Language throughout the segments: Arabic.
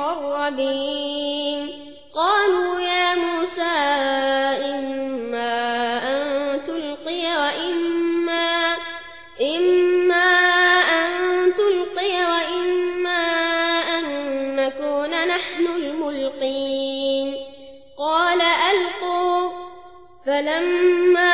المقربين قالوا يا موسى إما أن تلقي وإما إما أن تلقي وإما أن نكون نحن الملقين. قال ألقوا. فلما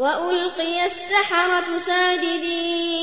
وألقي السحرة ساجدين.